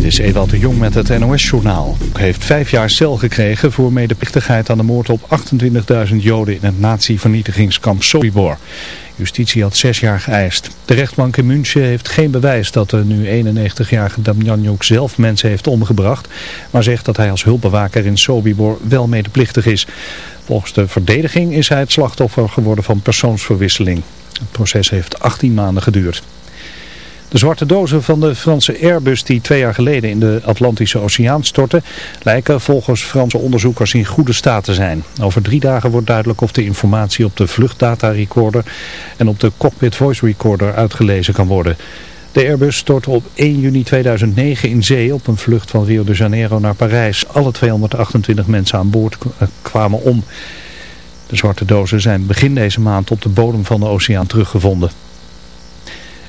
Dit is Ewald de Jong met het NOS-journaal. Hij heeft vijf jaar cel gekregen voor medeplichtigheid aan de moord op 28.000 Joden in het nazi-vernietigingskamp Sobibor. Justitie had zes jaar geëist. De rechtbank in München heeft geen bewijs dat de nu 91-jarige Damjanjuk zelf mensen heeft omgebracht, maar zegt dat hij als hulpbewaker in Sobibor wel medeplichtig is. Volgens de verdediging is hij het slachtoffer geworden van persoonsverwisseling. Het proces heeft 18 maanden geduurd. De zwarte dozen van de Franse Airbus die twee jaar geleden in de Atlantische Oceaan stortte, lijken volgens Franse onderzoekers in goede staat te zijn. Over drie dagen wordt duidelijk of de informatie op de vluchtdata-recorder en op de cockpit voice recorder uitgelezen kan worden. De Airbus stortte op 1 juni 2009 in zee op een vlucht van Rio de Janeiro naar Parijs. Alle 228 mensen aan boord eh, kwamen om. De zwarte dozen zijn begin deze maand op de bodem van de oceaan teruggevonden.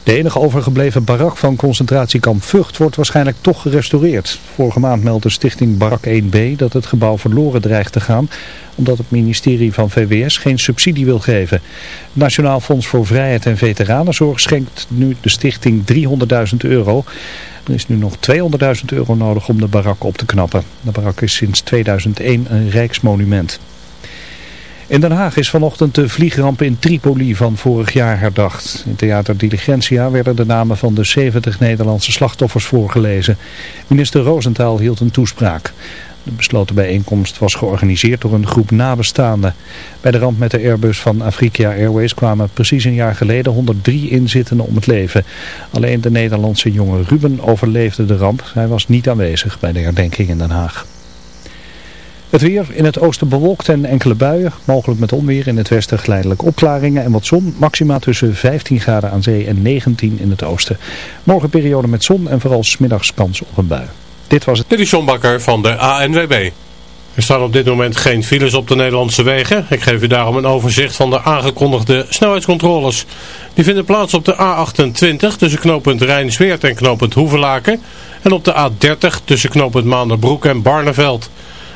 De enige overgebleven barak van concentratiekamp Vught wordt waarschijnlijk toch gerestaureerd. Vorige maand meldde stichting Barak 1B dat het gebouw verloren dreigt te gaan, omdat het ministerie van VWS geen subsidie wil geven. Het Nationaal Fonds voor Vrijheid en Veteranenzorg schenkt nu de stichting 300.000 euro. Er is nu nog 200.000 euro nodig om de barak op te knappen. De barak is sinds 2001 een rijksmonument. In Den Haag is vanochtend de vliegramp in Tripoli van vorig jaar herdacht. In Theater Diligentia werden de namen van de 70 Nederlandse slachtoffers voorgelezen. Minister Roosentaal hield een toespraak. De besloten bijeenkomst was georganiseerd door een groep nabestaanden. Bij de ramp met de Airbus van Afrika Airways kwamen precies een jaar geleden 103 inzittenden om het leven. Alleen de Nederlandse jongen Ruben overleefde de ramp. Hij was niet aanwezig bij de herdenking in Den Haag. Het weer in het oosten bewolkt en enkele buien, mogelijk met onweer in het westen geleidelijk opklaringen en wat zon. Maxima tussen 15 graden aan zee en 19 in het oosten. Morgen periode met zon en vooral smiddags kans op een bui. Dit was het. Dit is van de ANWB. Er staan op dit moment geen files op de Nederlandse wegen. Ik geef u daarom een overzicht van de aangekondigde snelheidscontroles. Die vinden plaats op de A28 tussen knooppunt Rijnsweert en knooppunt Hoevelaken. En op de A30 tussen knooppunt Maanderbroek en Barneveld.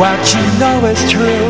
what you know is true.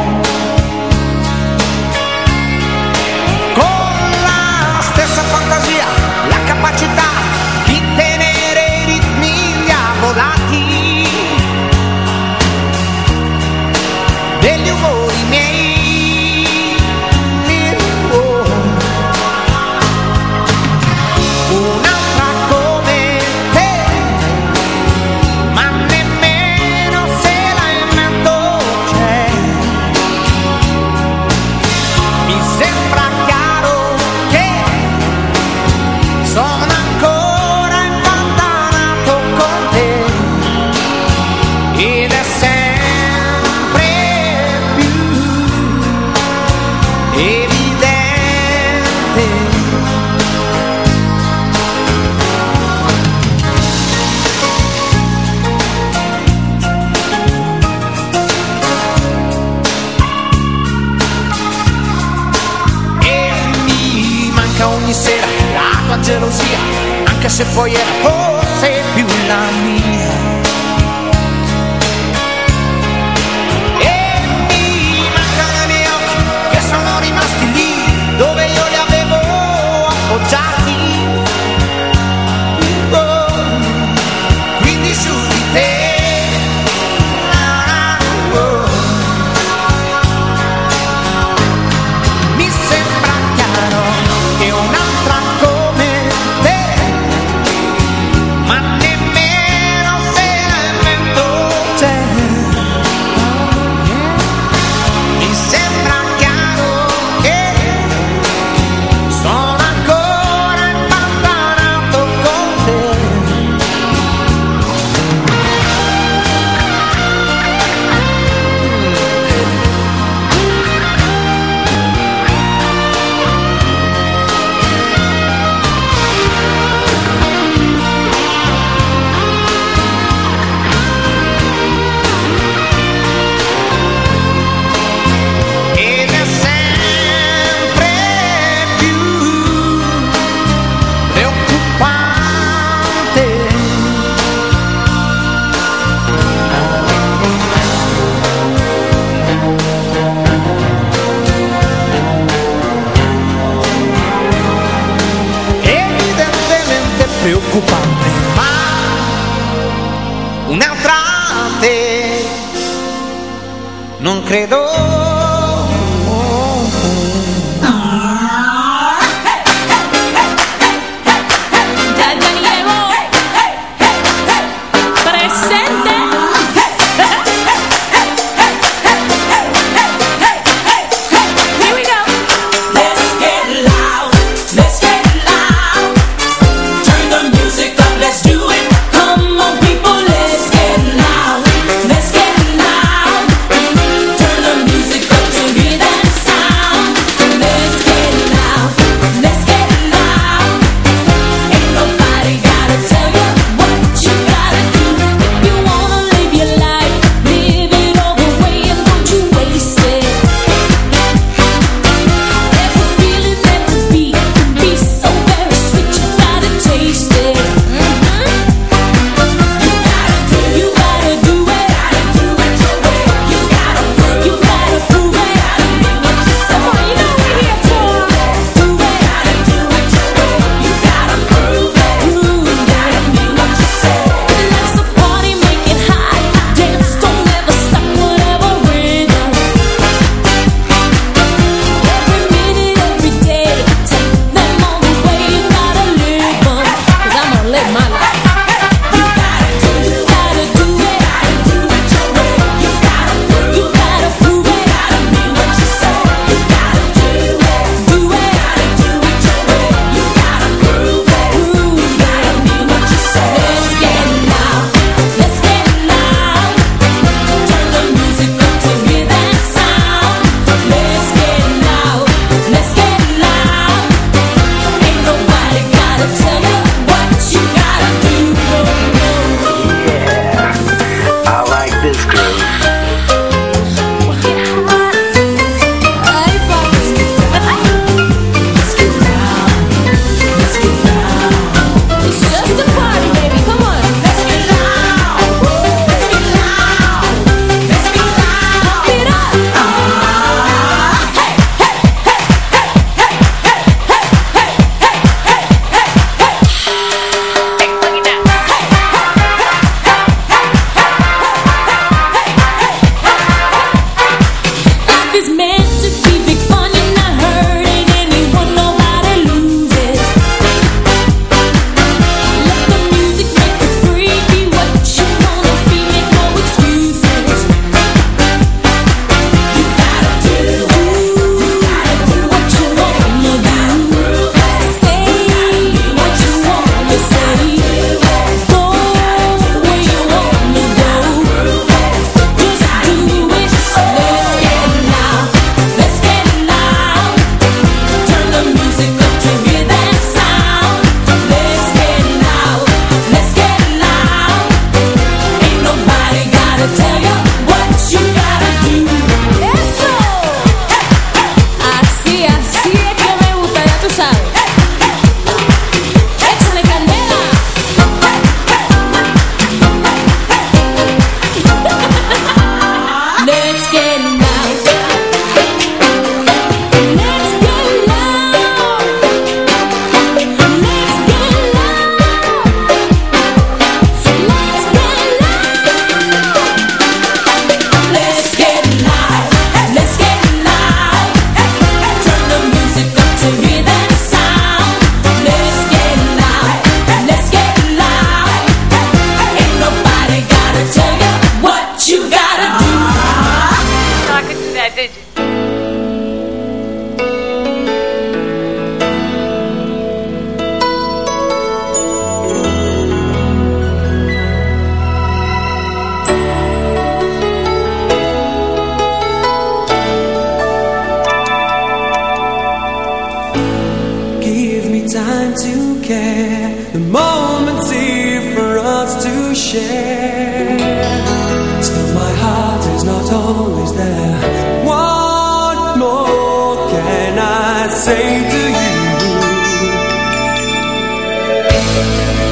for you. Oh.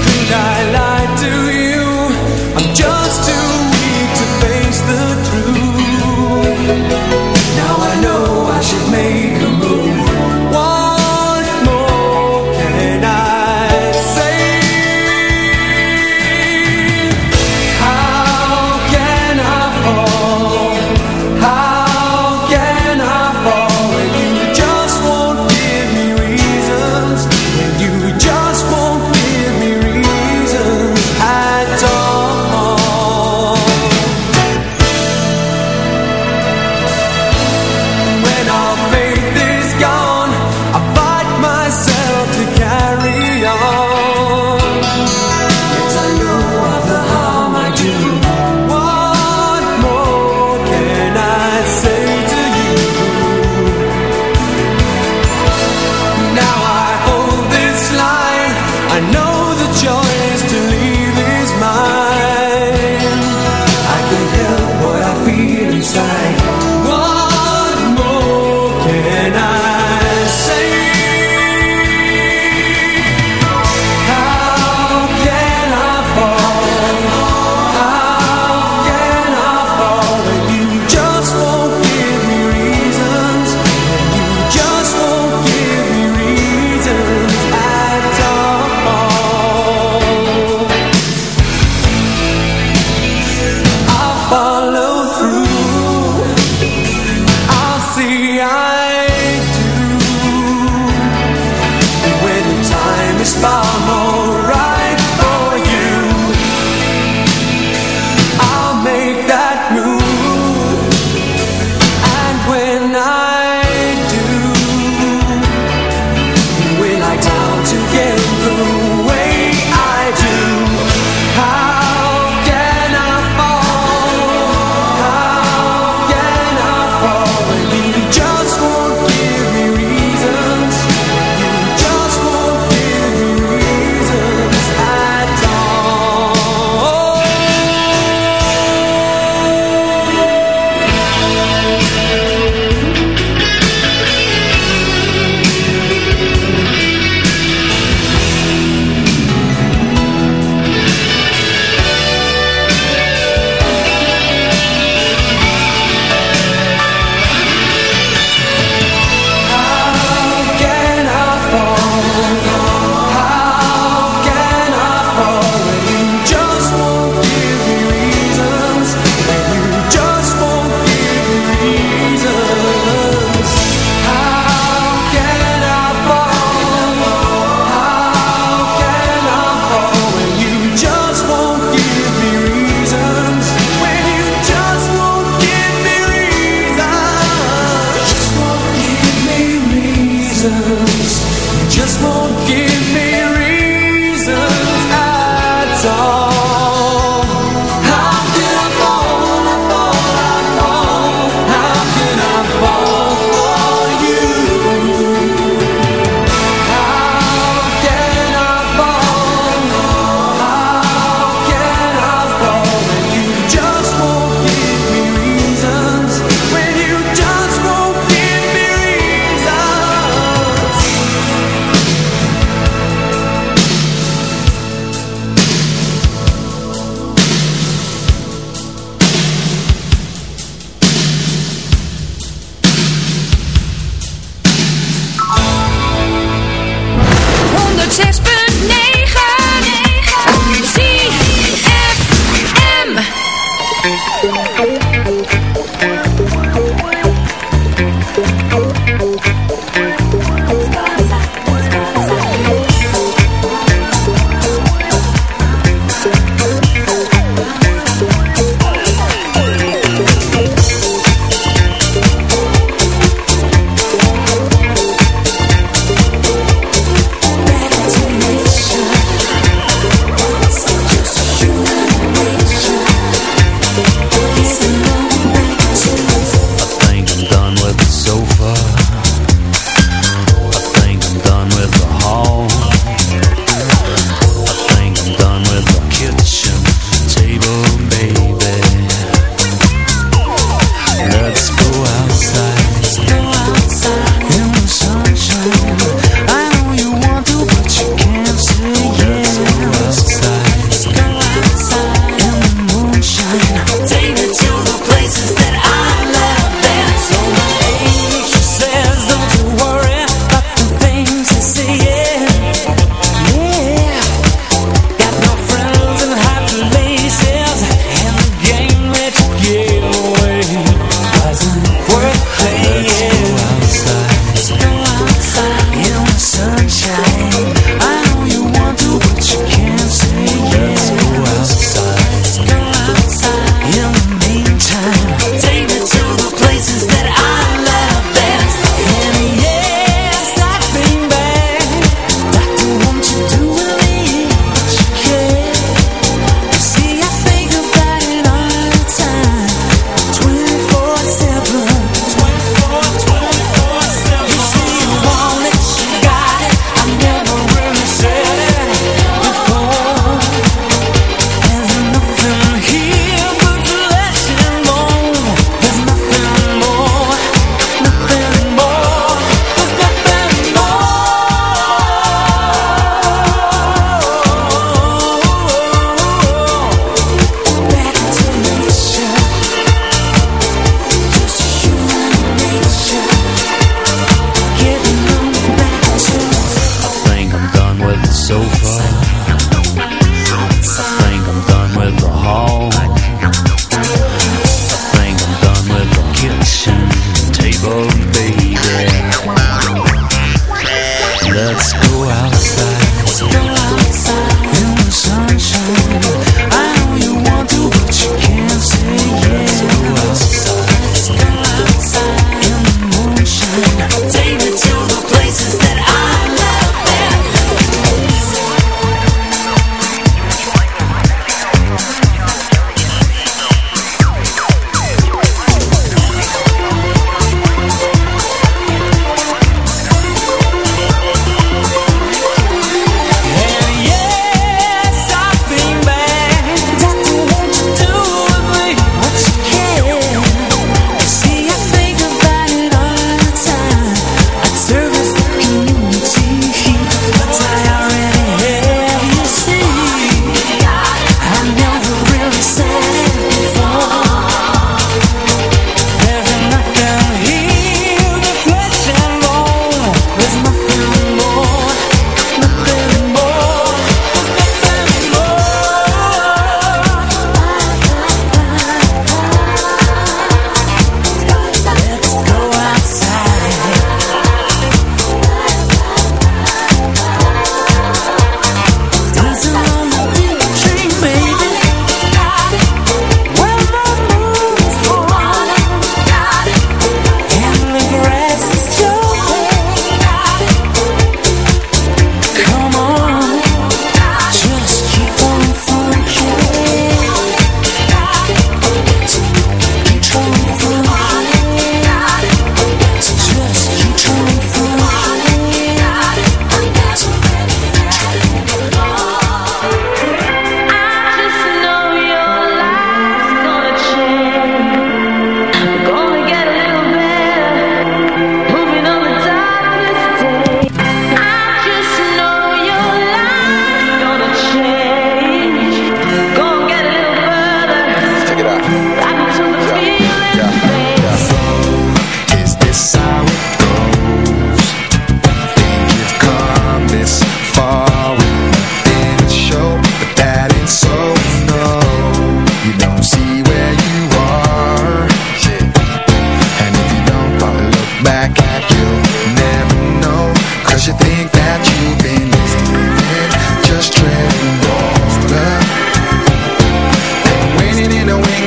Could I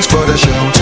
somebody. I just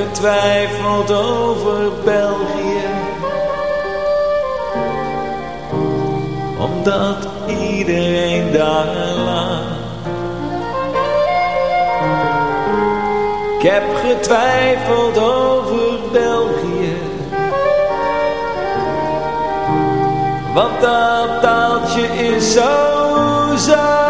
Getwijfeld over België. Omdat iedereen daar laat Ik heb getwijfeld over België. Want dat taaltje is zo zacht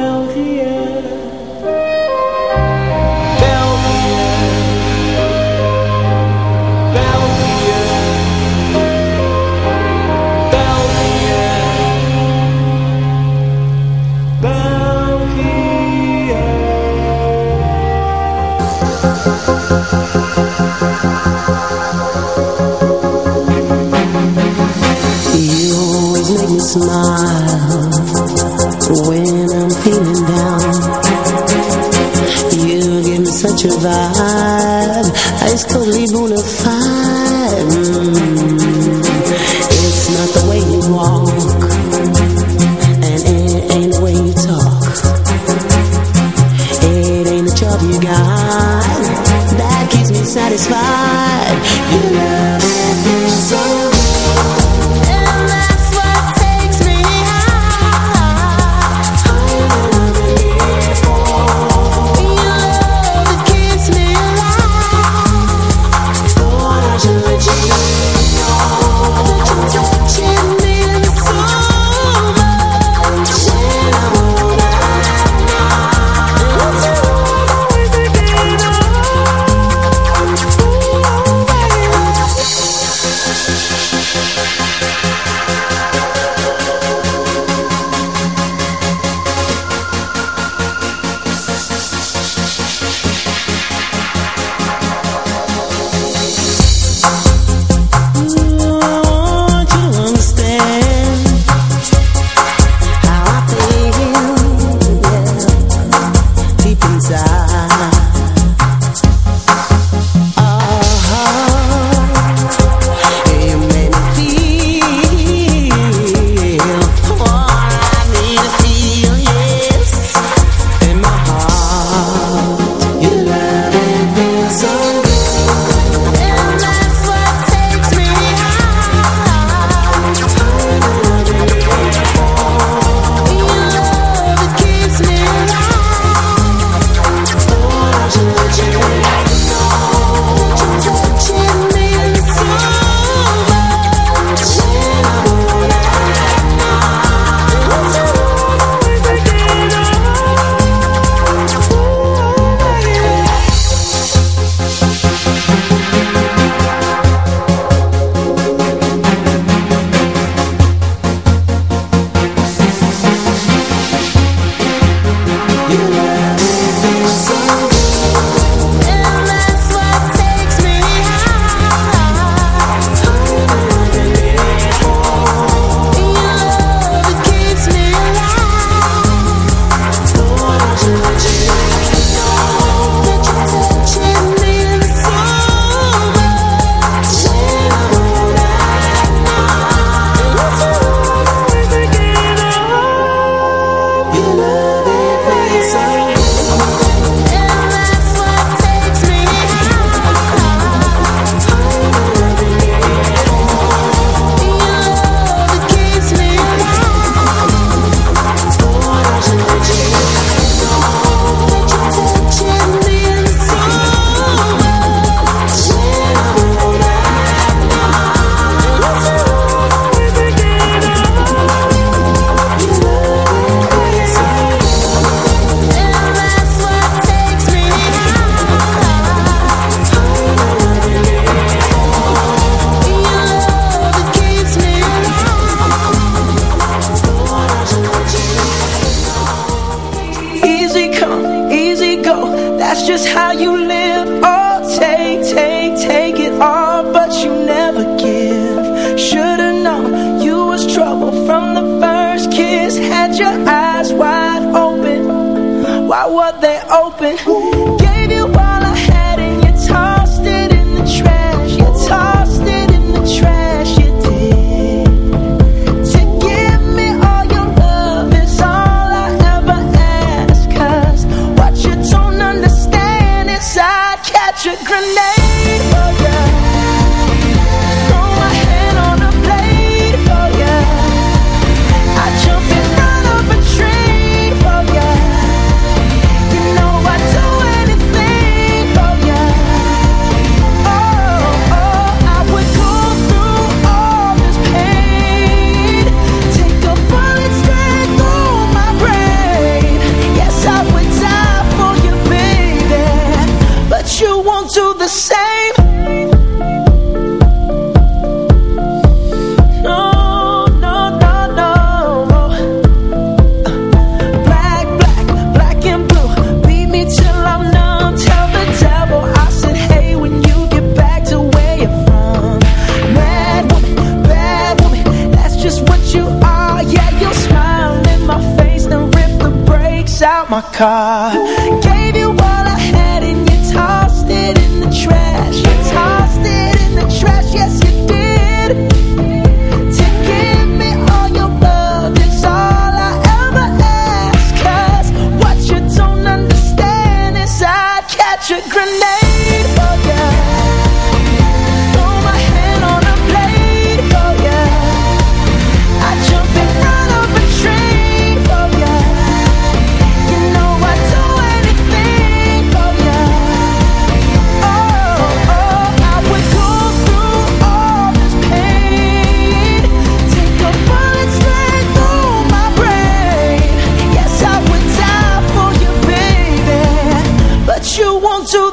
such a vibe, it's totally bona fide.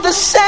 the same.